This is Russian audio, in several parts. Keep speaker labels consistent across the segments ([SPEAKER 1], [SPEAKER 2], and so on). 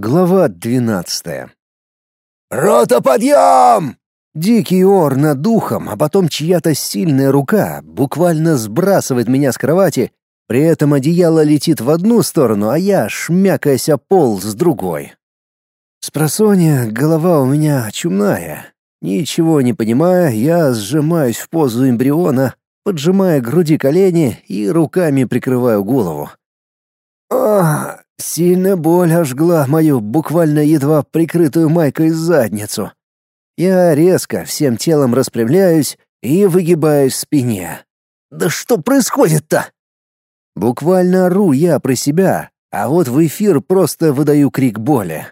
[SPEAKER 1] Глава двенадцатая.
[SPEAKER 2] «Рота, подъем!»
[SPEAKER 1] Дикий ор над духом, а потом чья-то сильная рука буквально сбрасывает меня с кровати, при этом одеяло летит в одну сторону, а я, шмякаясь о пол, с другой. Спросонья, голова у меня чумная. Ничего не понимая, я сжимаюсь в позу эмбриона, поджимая груди колени и руками прикрываю голову. Ах, Сильная боль ожгла мою буквально едва прикрытую майкой задницу. Я резко всем телом распрямляюсь и выгибаюсь в спине. «Да что происходит-то?» Буквально ору я про себя, а вот в эфир просто выдаю крик боли.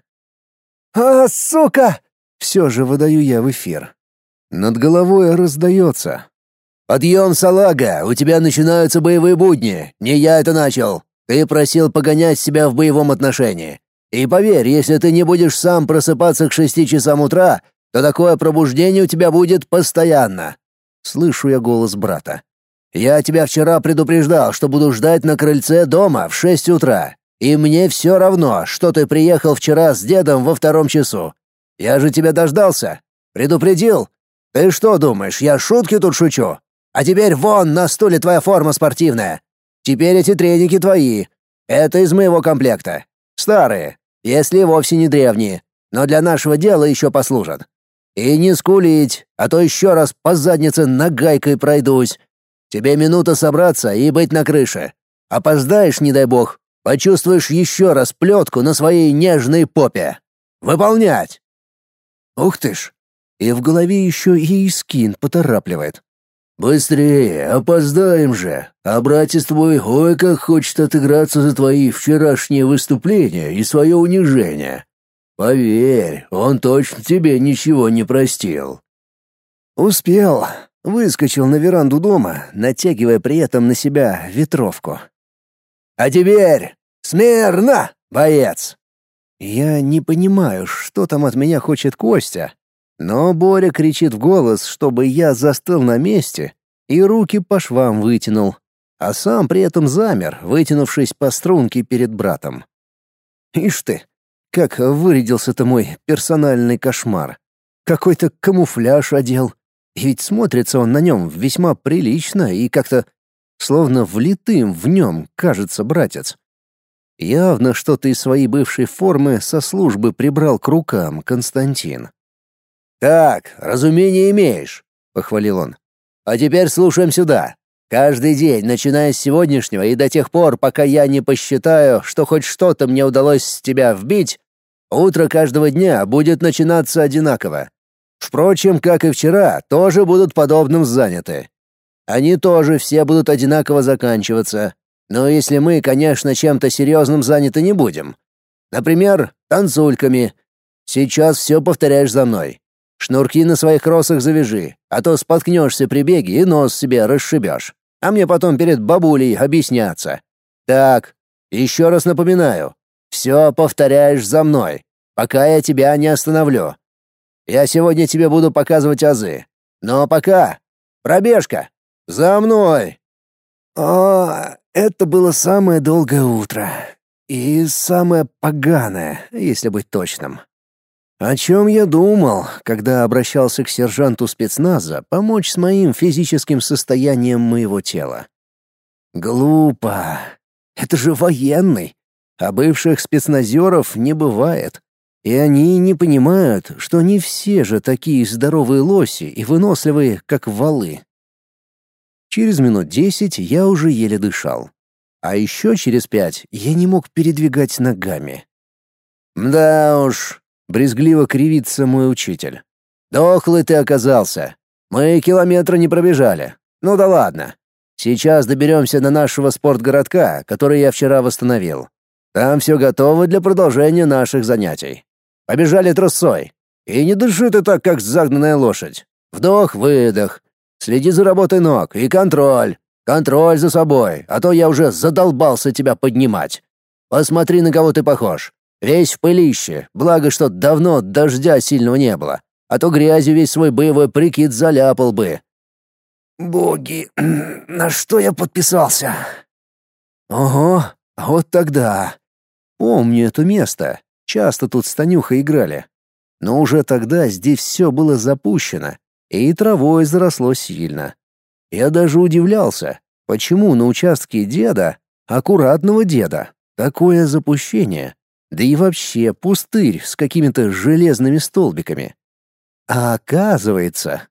[SPEAKER 1] «А, сука!» — все же выдаю я в эфир. Над головой раздается.
[SPEAKER 2] «Подъем, салага! У тебя начинаются боевые будни! Не я это начал! Ты просил погонять себя в боевом отношении. И поверь, если ты не будешь сам просыпаться к шести часам утра, то такое пробуждение у тебя будет постоянно. Слышу я голос брата. Я тебя вчера предупреждал, что буду ждать на крыльце дома в шесть утра. И мне все равно, что ты приехал вчера с дедом во втором часу. Я же тебя дождался. Предупредил. Ты что думаешь, я шутки тут шучу? А теперь вон на стуле твоя форма спортивная. Теперь эти треники твои. Это из моего комплекта. Старые, если вовсе не древние, но для нашего дела еще послужат. И не скулить, а то еще раз по заднице нагайкой пройдусь. Тебе минута собраться и быть на крыше. Опоздаешь, не дай бог, почувствуешь еще раз плетку на своей нежной попе. Выполнять!»
[SPEAKER 1] Ух ты ж! И в голове еще и Искин поторапливает.
[SPEAKER 2] «Быстрее, опоздаем же, а братец твой ой как хочет отыграться за твои вчерашние выступления и свое унижение. Поверь, он точно тебе ничего не простил».
[SPEAKER 1] «Успел», выскочил на веранду дома, натягивая при этом на себя ветровку.
[SPEAKER 2] «А теперь смирно, боец!»
[SPEAKER 1] Я не понимаю, что там от меня хочет Костя, но Боря кричит в голос, чтобы я застыл на месте и руки по швам вытянул, а сам при этом замер, вытянувшись по струнке перед братом. Ишь ты, как вырядился-то мой персональный кошмар. Какой-то камуфляж одел. И ведь смотрится он на нем весьма прилично и как-то словно влитым в нем кажется братец. Явно что-то из своей бывшей формы со службы прибрал к рукам Константин.
[SPEAKER 2] «Так, разумение имеешь», — похвалил он. «А теперь слушаем сюда. Каждый день, начиная с сегодняшнего и до тех пор, пока я не посчитаю, что хоть что-то мне удалось с тебя вбить, утро каждого дня будет начинаться одинаково. Впрочем, как и вчера, тоже будут подобным заняты. Они тоже все будут одинаково заканчиваться. Но если мы, конечно, чем-то серьезным заняты не будем. Например, танцульками. Сейчас все повторяешь за мной. Шнурки на своих кроссах завяжи, а то споткнешься при беге и нос себе расшибешь. А мне потом перед бабулей объясняться. Так, еще раз напоминаю. Все повторяешь за мной, пока я тебя не остановлю. Я сегодня тебе буду показывать азы. Но пока пробежка. За мной.
[SPEAKER 1] О, это было самое долгое утро. И самое поганое, если быть точным. О чем я думал, когда обращался к сержанту спецназа помочь с моим физическим состоянием моего тела? Глупо. Это же военный. А бывших спецназеров не бывает. И они не понимают, что не все же такие здоровые лоси и выносливые, как валы. Через минут десять я уже еле дышал. А еще через пять я не мог передвигать ногами.
[SPEAKER 2] «Да уж, Брезгливо кривится мой учитель. «Дохлый ты оказался. Мы километра не пробежали. Ну да ладно. Сейчас доберемся до нашего спортгородка, который я вчера восстановил. Там все готово для продолжения наших занятий. Побежали трусой. И не дыши ты так, как загнанная лошадь. Вдох-выдох. Следи за работой ног и контроль. Контроль за собой, а то я уже задолбался тебя поднимать. Посмотри, на кого ты похож. Весь в пылище, благо, что давно дождя сильного не было, а то грязью весь свой боевой прикид заляпал бы.
[SPEAKER 1] Боги, на что я подписался? Ого, вот тогда. Помню это место. часто тут с Танюхой играли. Но уже тогда здесь все было запущено, и травой заросло сильно. Я даже удивлялся, почему на участке деда, аккуратного деда, такое запущение, да и вообще пустырь с какими-то железными столбиками. А оказывается,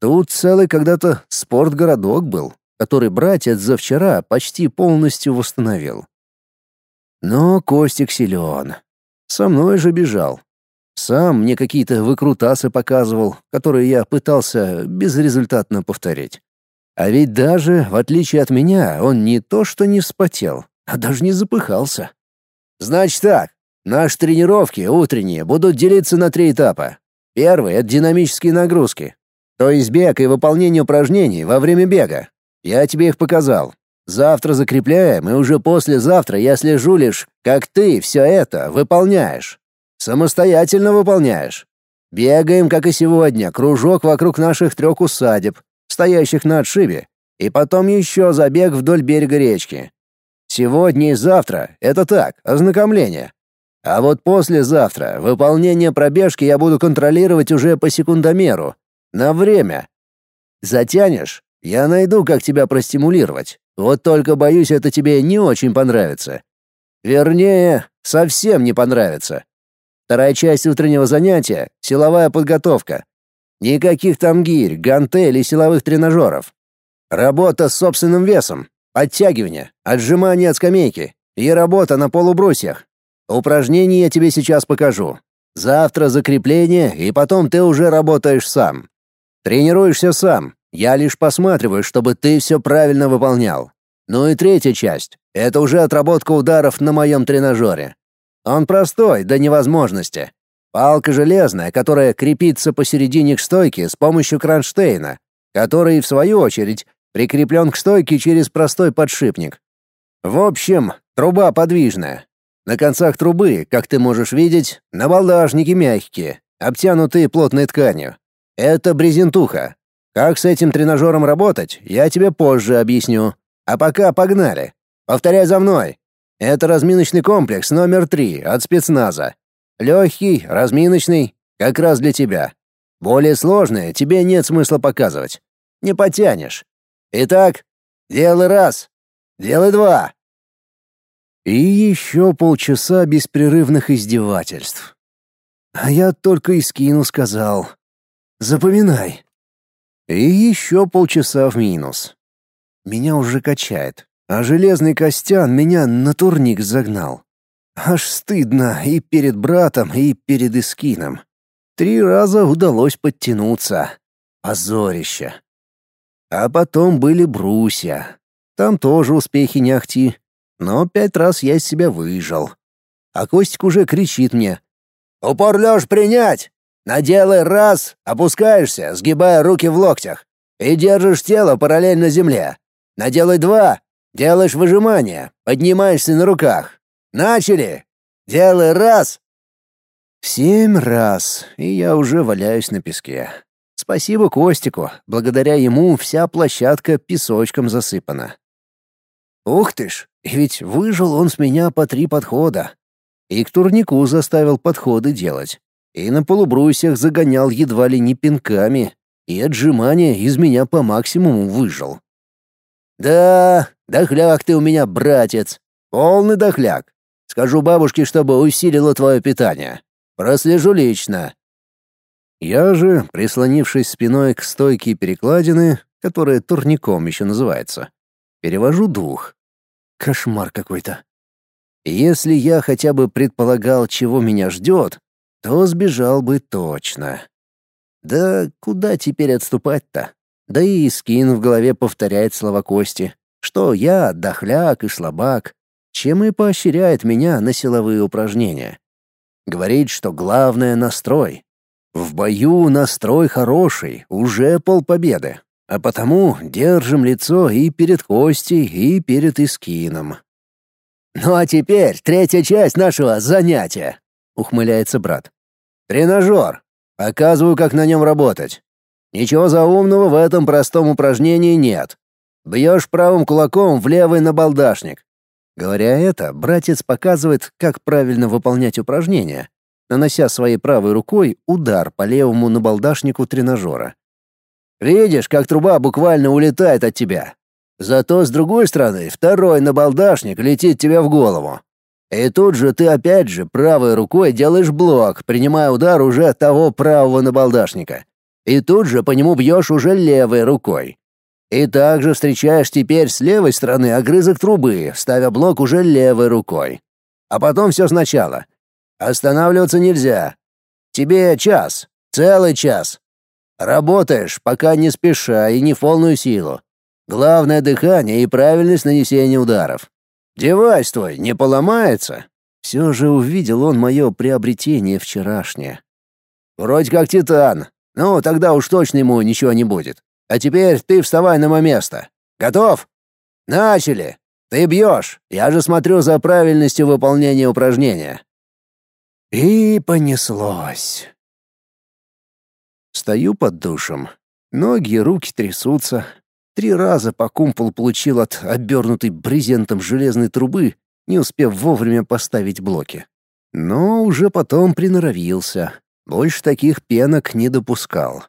[SPEAKER 1] тут целый когда-то спортгородок был, который братец за вчера почти полностью восстановил. Но Костик силен. Со мной же бежал. Сам мне какие-то выкрутасы показывал, которые я пытался безрезультатно повторить. А ведь даже, в отличие от меня, он не то что не вспотел, а даже не запыхался. Значит так, наши тренировки утренние будут делиться на три этапа. Первый — это динамические нагрузки, то есть бег и выполнение упражнений во время бега. Я тебе их показал. Завтра закрепляем, и уже послезавтра я слежу лишь, как ты все это выполняешь. Самостоятельно выполняешь. Бегаем, как и сегодня, кружок вокруг наших трех усадеб, стоящих на отшибе, и потом еще забег вдоль берега речки. Сегодня и завтра — это так, ознакомление. А вот послезавтра выполнение пробежки я буду контролировать уже по секундомеру, на время. Затянешь я найду, как тебя простимулировать. Вот только боюсь, это тебе не очень понравится. Вернее, совсем не понравится. Вторая часть утреннего занятия — силовая подготовка. Никаких там гирь, гантелей силовых тренажеров. Работа с собственным весом, подтягивание, отжимания от скамейки и работа на полубрусьях. Упражнения я тебе сейчас покажу. Завтра закрепление, и потом ты уже работаешь сам. Тренируешься сам, я лишь посматриваю, чтобы ты все правильно выполнял. Ну и третья часть — это уже отработка ударов на моем тренажере. Он простой до невозможности. Палка железная, которая крепится посередине к стойке с помощью кронштейна, который, в свою очередь, прикреплен к стойке через простой подшипник. В общем, труба подвижная. На концах трубы, как ты можешь видеть, набалдажники мягкие, обтянутые плотной тканью. Это брезентуха, как с этим тренажером работать, я тебе позже объясню. А пока погнали. Повторяй за мной. Это разминочный комплекс номер три от спецназа. Легкий, разминочный, как раз для тебя. Более сложное тебе нет смысла показывать. Не потянешь. Итак, делай раз, делай два. И еще полчаса беспрерывных издевательств. А я только и скину сказал. Запоминай. И еще полчаса в минус. Меня уже качает, а железный костян меня на турник загнал. Аж стыдно и перед братом, и перед Искином. Три раза удалось подтянуться. Позорище. А потом были брусья. Там тоже успехи не ахти. Но пять раз я из себя выжил. А Костик уже кричит мне. «Упор лёж принять! Наделай раз, опускаешься, сгибая руки в локтях, и держишь тело параллельно земле. Наделай два, делаешь выжимание, поднимаешься на руках. Начали! Делай раз!» Семь раз, и я уже валяюсь на песке. Спасибо Костику, благодаря ему вся площадка песочком засыпана. Ух ты ж, ведь выжил он с меня по три подхода. И к турнику заставил подходы делать и на полубрусьях загонял едва ли не пинками, и отжимания из меня по максимуму выжил. «Да, дохляк ты у меня, братец, полный дохляк. Скажу бабушке, чтобы усилила твое питание. Прослежу лично». Я же, прислонившись спиной к стойке перекладины, которая турником еще называется, перевожу дух. Кошмар какой-то. Если я хотя бы предполагал, чего меня ждет, то сбежал бы точно. Да куда теперь отступать-то? Да и скин в голове повторяет слова Кости, что я дохляк и слабак, чем и поощряет меня на силовые упражнения. Говорит, что главное — настрой. В бою настрой хороший, уже полпобеды. А потому держим лицо и перед Костей, и перед Искином. «Ну а теперь третья часть нашего занятия», — ухмыляется брат. «Тренажер. Показываю, как на нем работать. Ничего заумного в этом простом упражнении нет. Бьешь правым кулаком в левый набалдашник. Говоря это, братец показывает, как правильно выполнять упражнения, нанося своей правой рукой удар по левому набалдашнику тренажера. Видишь, как труба буквально улетает от тебя. Зато с другой стороны второй набалдашник летит тебе в голову. И тут же ты опять же правой рукой делаешь блок, принимая удар уже от того правого набалдашника. И тут же по нему бьешь уже левой рукой. И также встречаешь теперь с левой стороны огрызок трубы, ставя блок уже левой рукой. А потом все сначала. Останавливаться нельзя. Тебе час, целый час. Работаешь, пока не спеша и не в полную силу. Главное — дыхание и правильность нанесения ударов. Девайс твой не поломается. Все же увидел он мое приобретение вчерашнее. Вроде как титан. Ну, тогда уж точно ему ничего не будет. А теперь ты вставай на мое место. Готов? Начали. Ты бьешь. Я же смотрю за правильностью выполнения упражнения. И понеслось. Стою под душем. Ноги и руки трясутся. Три раза по кумполу получил от обернутой брезентом железной трубы, не успев вовремя поставить блоки. Но уже потом приноровился. Больше таких пенок не допускал.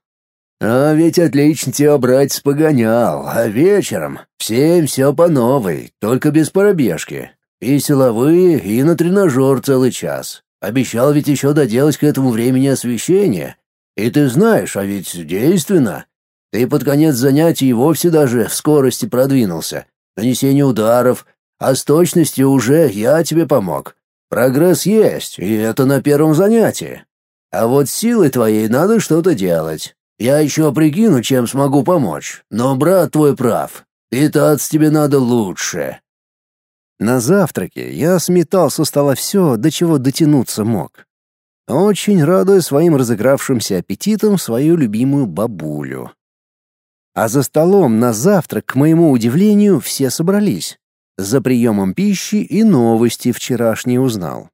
[SPEAKER 1] А ведь отлично тебя братец погонял, а вечером всем все по новой, только без пробежки. И силовые, и на тренажер целый час. Обещал ведь еще доделать к этому времени освещение. И ты знаешь, а ведь действенно. Ты под конец занятий и вовсе даже в скорости продвинулся. Нанесение ударов, а с точностью уже я тебе помог. Прогресс есть, и это на первом занятии. А вот силой твоей надо что-то делать. Я еще прикину, чем смогу помочь. Но брат твой прав. Питаться тебе надо лучше. На завтраке я сметал со стола все, до чего дотянуться мог. Очень радуя своим разыгравшимся аппетитом свою любимую бабулю. А за столом на завтрак, к моему удивлению, все собрались. За приемом пищи и новости вчерашние узнал.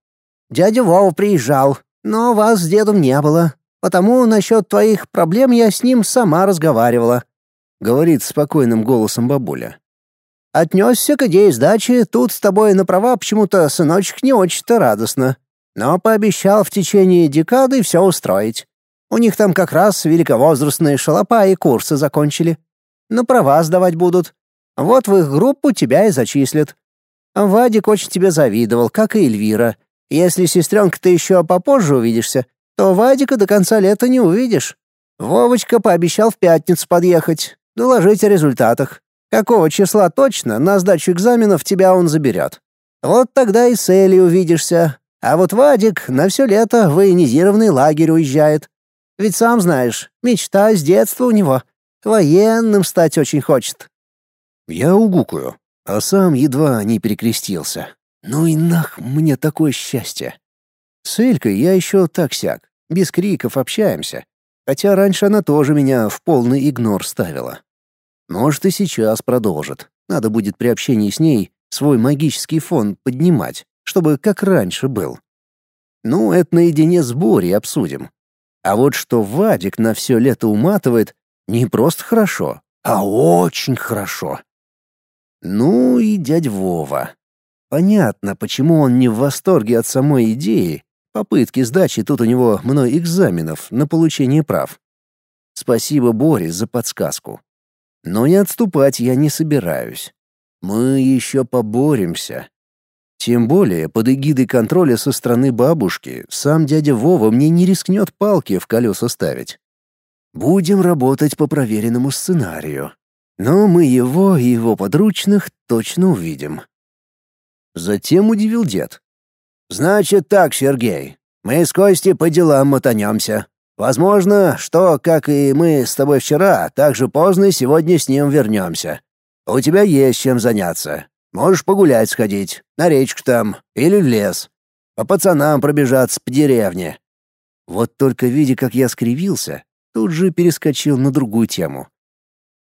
[SPEAKER 1] «Дядя Вова приезжал, но вас с дедом не было. Потому насчет твоих проблем я с ним сама разговаривала», — говорит спокойным голосом бабуля. «Отнесся к идее сдачи, тут с тобой на права почему-то, сыночек, не очень-то радостно. Но пообещал в течение декады все устроить. У них там как раз великовозрастные шалопа и курсы закончили. На права сдавать будут. Вот в их группу тебя и зачислят. Вадик очень тебе завидовал, как и Эльвира. Если сестренка ты еще попозже увидишься, то Вадика до конца лета не увидишь. Вовочка пообещал в пятницу подъехать, доложить о результатах. Какого числа точно на сдачу экзаменов тебя он заберет. Вот тогда и с Элей увидишься. А вот Вадик на все лето в военизированный лагерь уезжает. Ведь сам знаешь, мечта с детства у него. Военным стать очень хочет. Я угукаю, а сам едва не перекрестился. Ну и нах мне такое счастье. С Элькой я еще так-сяк без криков общаемся. Хотя раньше она тоже меня в полный игнор ставила. Может, и сейчас продолжит. Надо будет при общении с ней свой магический фон поднимать, чтобы как раньше был. Ну, это наедине с Борей обсудим. А вот что Вадик на все лето уматывает, не просто хорошо, а очень хорошо. Ну и дядь Вова. Понятно, почему он не в восторге от самой идеи, Попытки сдачи тут у него мной экзаменов на получение прав. Спасибо Боре за подсказку. Но не отступать я не собираюсь. Мы еще поборемся. Тем более, под эгидой контроля со стороны бабушки, сам дядя Вова мне не рискнет палки в колеса ставить. Будем работать по проверенному сценарию. Но мы его и его подручных точно увидим. Затем удивил дед. «Значит так, Сергей, мы с Костей по делам мотанемся. Возможно, что, как и мы с тобой вчера, так же поздно сегодня с ним вернемся. У тебя есть чем заняться. Можешь погулять сходить, на речку там или в лес. По пацанам пробежаться по деревне». Вот только видя, как я скривился, тут же перескочил на другую тему.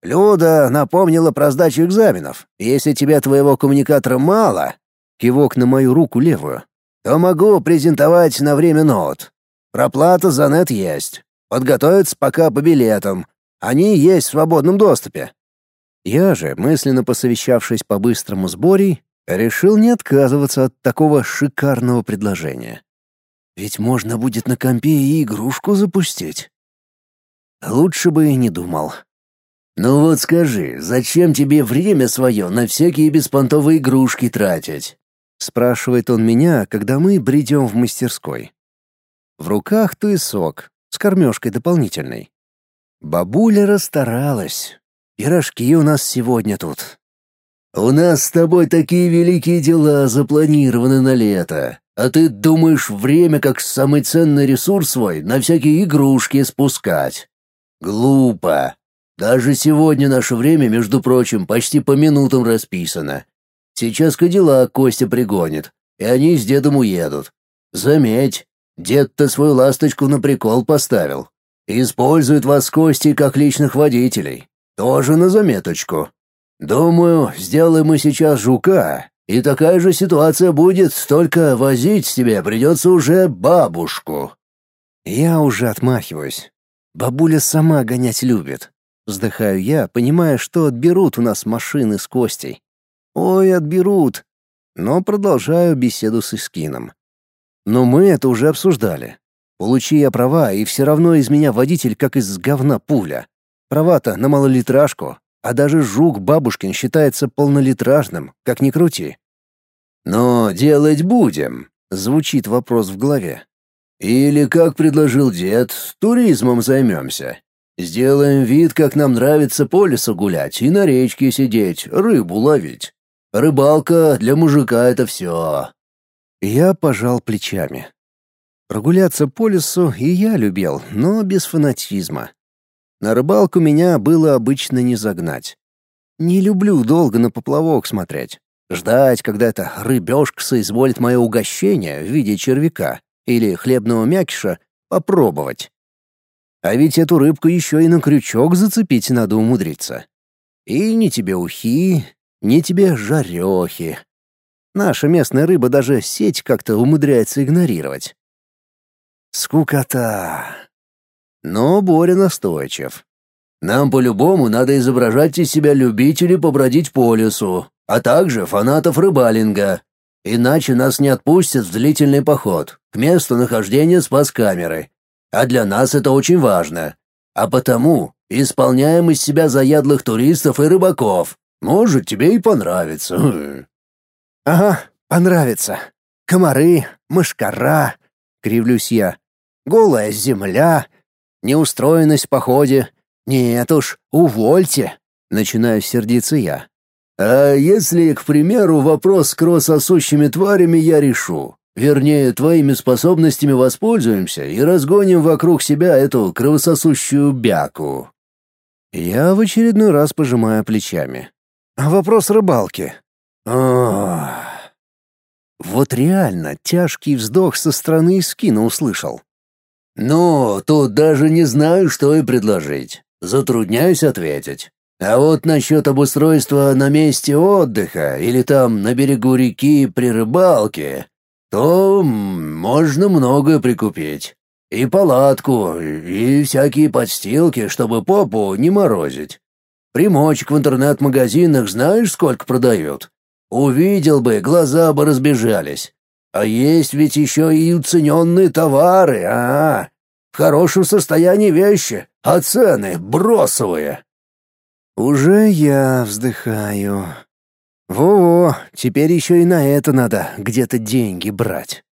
[SPEAKER 1] «Люда напомнила про сдачу экзаменов. Если тебе твоего коммуникатора мало...» Кивок на мою руку левую то могу презентовать на время ноут. Проплата за нет есть. Подготовиться пока по билетам. Они есть в свободном доступе. Я же, мысленно посовещавшись по быстрому сборе, Решил не отказываться от такого шикарного предложения. Ведь можно будет на компе и игрушку запустить. Лучше бы и не думал.
[SPEAKER 2] «Ну вот скажи, зачем тебе время свое на всякие беспонтовые игрушки тратить?»
[SPEAKER 1] — спрашивает он меня, когда мы бредем в мастерской. В руках туесок с кормежкой дополнительной. Бабуля расстаралась. Пирожки у нас сегодня тут.
[SPEAKER 2] «У нас с тобой такие великие дела запланированы на лето, а ты думаешь время как самый ценный ресурс свой на всякие игрушки спускать. Глупо. Даже сегодня наше время, между прочим, почти по минутам расписано. Сейчас Кадиллак Костя пригонит, и они с дедом уедут. Заметь, дед-то свою ласточку на прикол поставил. Использует вас с Костей как личных водителей. Тоже на заметочку. Думаю, сделаем мы сейчас жука, и такая же ситуация будет, только возить тебе придется уже бабушку.
[SPEAKER 1] Я уже отмахиваюсь. Бабуля сама гонять любит. Вздыхаю я, понимая, что отберут у нас машины с Костей. Ой, отберут. Но продолжаю беседу с Искином. Но мы это уже обсуждали. Получи я права, и все равно из меня водитель как из говна пуля. Права-то на малолитражку, а даже жук бабушкин считается полнолитражным, как ни крути.
[SPEAKER 2] «Но делать будем», — звучит вопрос в голове. «Или, как предложил дед, туризмом займемся. Сделаем вид, как нам нравится по лесу гулять и на речке сидеть, рыбу ловить. Рыбалка для мужика — это все.
[SPEAKER 1] Я пожал плечами. Прогуляться по лесу и я любил, но без фанатизма. На рыбалку меня было обычно не загнать. Не люблю долго на поплавок смотреть. Ждать, когда эта рыбешка соизволит мое угощение в виде червяка или хлебного мякиша, попробовать. А ведь эту рыбку еще и на крючок зацепить надо умудриться. И ни тебе ухи, ни тебе жарехи. Наша местная рыба даже сеть как-то умудряется игнорировать. Скукота. Но Боря настойчив.
[SPEAKER 2] Нам по-любому надо изображать из себя любителей побродить по лесу, а также фанатов рыбалинга. Иначе нас не отпустят в длительный поход, к месту нахождения спас-камеры, а для нас это очень важно. А потому исполняем из себя заядлых туристов и рыбаков. Может, тебе и понравится.
[SPEAKER 1] Ага, понравится. Комары, мышкара, кривлюсь я. Голая земля, неустроенность в походе. Нет уж, увольте. Начинаю сердиться я.
[SPEAKER 2] А если, к примеру, вопрос с кровососущими тварями я решу? Вернее, твоими способностями воспользуемся и разгоним вокруг себя эту кровососущую бяку.
[SPEAKER 1] Я в очередной раз пожимаю плечами. А вопрос рыбалки. Ох. Вот реально тяжкий вздох со стороны скина услышал.
[SPEAKER 2] «Ну, тут даже не знаю, что и предложить. Затрудняюсь ответить. А вот насчет обустройства на месте отдыха или там на берегу реки при рыбалке, то можно многое прикупить. И палатку, и всякие подстилки, чтобы попу не морозить. Примочек в интернет-магазинах знаешь, сколько продают? Увидел бы, глаза бы разбежались. А есть ведь еще и уцененные товары, а? В хорошем состоянии вещи, а цены бросовые.
[SPEAKER 1] Уже я вздыхаю. Во-во, теперь еще и на это надо где-то деньги брать.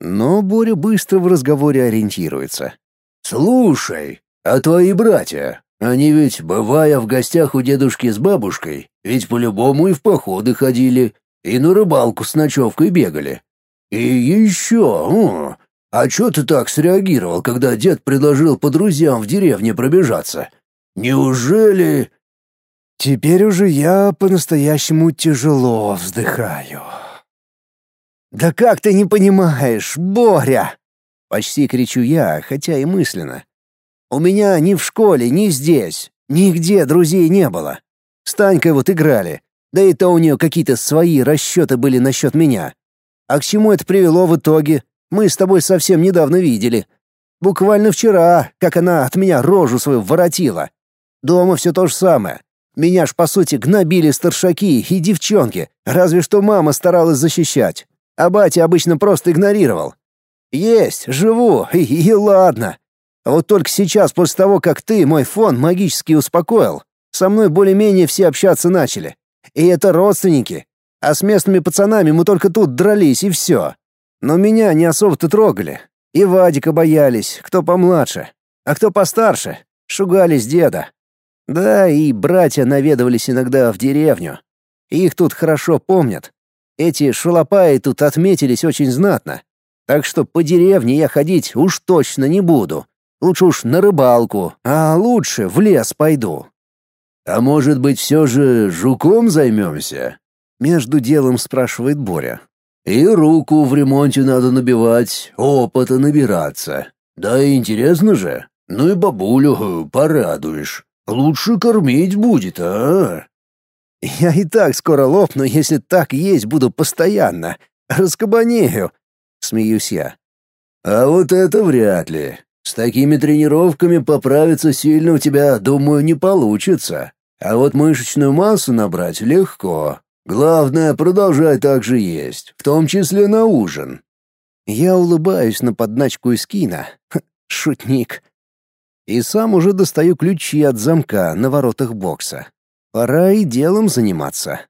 [SPEAKER 1] Но Боря быстро в разговоре ориентируется.
[SPEAKER 2] «Слушай, а твои братья, они ведь, бывая в гостях у дедушки с бабушкой, ведь по-любому и в походы ходили, и на рыбалку с ночевкой бегали. И еще, о, а чё ты так среагировал, когда дед предложил по друзьям в деревне пробежаться? Неужели...»
[SPEAKER 1] Теперь уже я по-настоящему тяжело вздыхаю. «Да как ты не понимаешь, Боря?» Почти кричу я, хотя и мысленно. «У меня ни в школе, ни здесь, нигде друзей не было. С Танькой вот играли, да и то у нее какие-то свои расчеты были насчет меня. А к чему это привело в итоге, мы с тобой совсем недавно видели. Буквально вчера, как она от меня рожу свою воротила. Дома все то же самое. Меня ж, по сути, гнобили старшаки и девчонки, разве что мама старалась защищать, а батя обычно просто игнорировал. Есть, живу, и, и ладно. А вот только сейчас, после того, как ты мой фон магически успокоил, со мной более-менее все общаться начали. И это родственники. А с местными пацанами мы только тут дрались, и все. Но меня не особо-то трогали. И Вадика боялись, кто помладше. А кто постарше, шугались деда. Да, и братья наведывались иногда в деревню. Их тут хорошо помнят. Эти шалопаи тут отметились очень знатно. Так что по деревне я ходить уж точно не буду. Лучше уж на рыбалку, а лучше в лес пойду.
[SPEAKER 2] А может быть, все же жуком займемся?
[SPEAKER 1] Между делом спрашивает Боря.
[SPEAKER 2] И руку в ремонте надо набивать, опыта набираться. Да и интересно же. Ну и бабулю э, порадуешь. Лучше кормить будет, а?
[SPEAKER 1] Я и так скоро лопну, если так есть буду постоянно. Раскабанею, смеюсь я.
[SPEAKER 2] А вот это вряд ли. С такими тренировками поправиться сильно у тебя, думаю, не получится. А вот мышечную массу набрать легко. Главное, продолжай так же есть, в том числе на ужин.
[SPEAKER 1] Я улыбаюсь на подначку из кино. Шутник. И сам уже достаю ключи от замка на воротах бокса. Пора и делом заниматься.